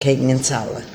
King and Solid.